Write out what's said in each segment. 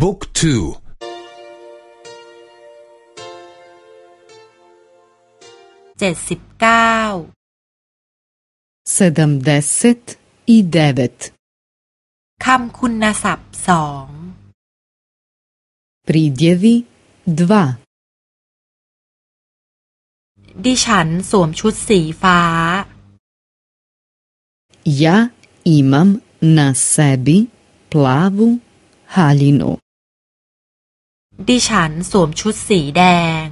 บุ๊กทูเจ็ดสิบเก้าเซดัมเดสิคำคุณศัพท์สองปริเดวีดวดิฉันสวมชุดสีฟ้า Ja imam na sebi plavu ฮาลิโนดิฉันสวมชุดสีแดง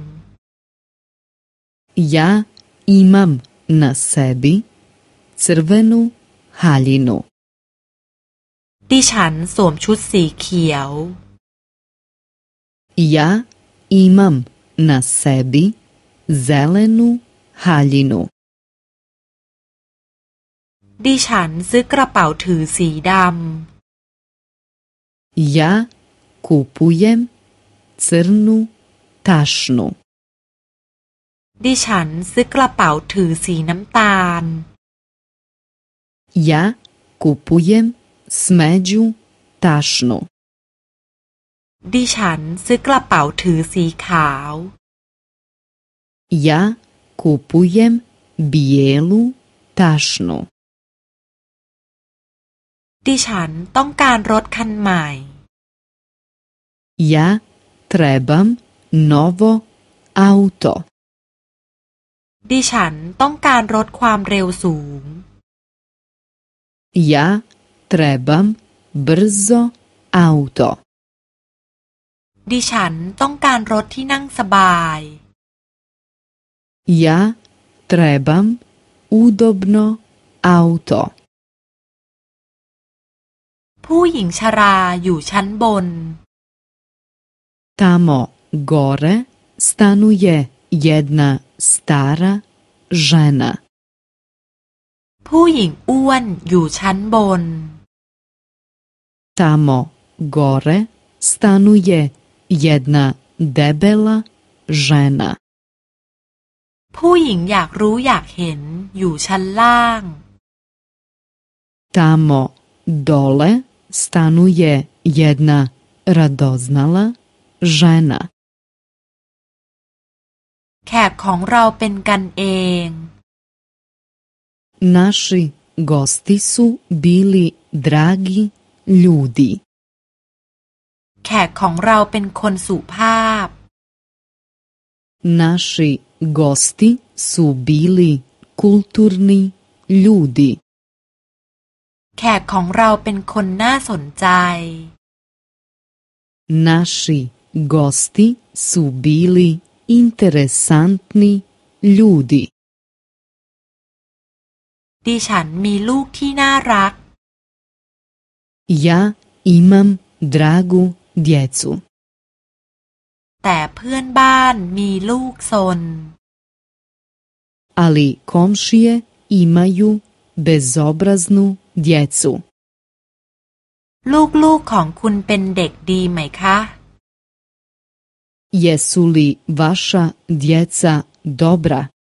ยาอิมัมนาเซบิซิร์เวนฮาลิโนดิฉันสวมชุดสีเขียวยาอิมัมนาเซบีเซเลนูฮาลิโนดิฉันซื้อกระเป๋าถือสีดำ Ja kupujem crnu tašnu. ดิฉันซื้อกระเป๋าถือสีน้ำตาล Ja kupujem smeđu tašnu. ดิฉันซื้อกระเป๋าถือสีขาว Ja kupujem bijelu tašnu. ดิฉันต้องการรถคันใหม่ Ja trebam novo a u ตดิฉันต้องการรถความเร็วสูง Ja trebam b r ซ o auto ดิฉันต้องการรถที่นั่งสบาย Ja trebam udobno a u ต o ผู้หญิงชราอยู่ชั้นบนทามโอกอร์สตานุเยเยดนาสตาร์เจนาผู้หญิงอ้วนอยู่ชั้นบนทามโอกอร์สตานุเยเยดนาเดเบลาเจนาผู้หญิงอยากรู้อยากเห็นอยู่ชั้นล่างทามโอดอลเล stanuje jedna radoznala žena. แขกของเราเป็นกันเอง Naši gosti su bili dragi ljudi. แขกของเราเป็นคนสุภาพ Naši gosti su bili kulturni ljudi. แขกของเราเป็นคนน่าสนใจน a š i g o ส t i su bili interesantni ljudi. ดิฉันมีลูกที่น่ารักอิมัม ดรากูเดียซ u แต่เพื่อนบ้านมีลูกซนลีคอม m š i ยอิมา j ูเบซอบราซนูดีซูลูกๆ ของคุณเป็นเด็กดีไหมคะเ Jesu li vaša d j e c าด o b r a